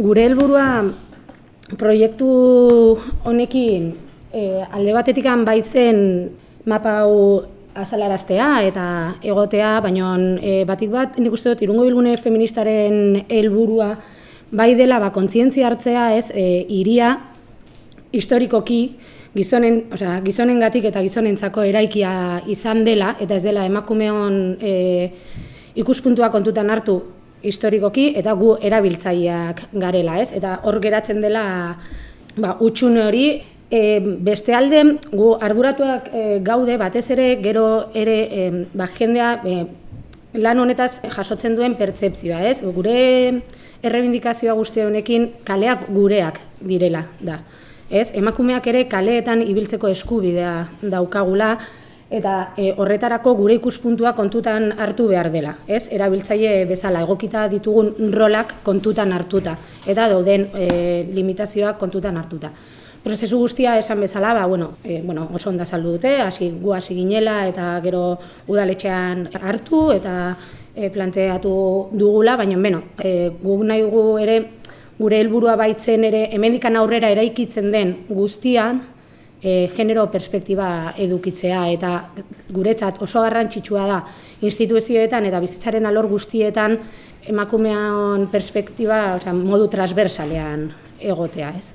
Gure helburua proiektu honekin e, alde batetikan baitzen mapa hau azalaraztea eta egotea, baina e, batik bat nik uste dut irungo bilgune feministaren helburua bai dela ba, kontzientzia hartzea ez e, iria historikoki gizonen, osea, gizonen gatik eta gizonentzako eraikia izan dela eta ez dela emakumeon e, ikuspuntua kontutan hartu historikoki eta gu erabiltzaileak garela, ez? Eta hor geratzen dela ba utxune hori e, beste alde gu arduratuak e, gaude batez ere gero ere e, ba, jendea e, lan honetaz jasotzen duen pertsepzioa, ez? Gure errebindikazioa guzti honekin kaleak gureak direla da. Ez? Emakumeak ere kaleetan ibiltzeko eskubidea daukagula, eta e, horretarako gure ikuspuntua kontutan hartu behar dela, ez? Erabiltzaile bezala egokita ditugun rolak kontutan hartuta eta dauden e, limitazioak kontutan hartuta. Prozesu guztia esan bezala, ba, bueno, e, bueno, oso onda saldu dute, hasi gu hasi ginela eta gero udaletxean hartu eta e, planteatu dugula, baina beno, e, guk nahi dugu ere gure helburua baitzen ere hemendikan aurrera eraikitzen den guztian, e, genero perspektiba edukitzea eta guretzat oso garrantzitsua da instituzioetan eta bizitzaren alor guztietan emakumean perspektiba, osea, modu transversalean egotea, ez?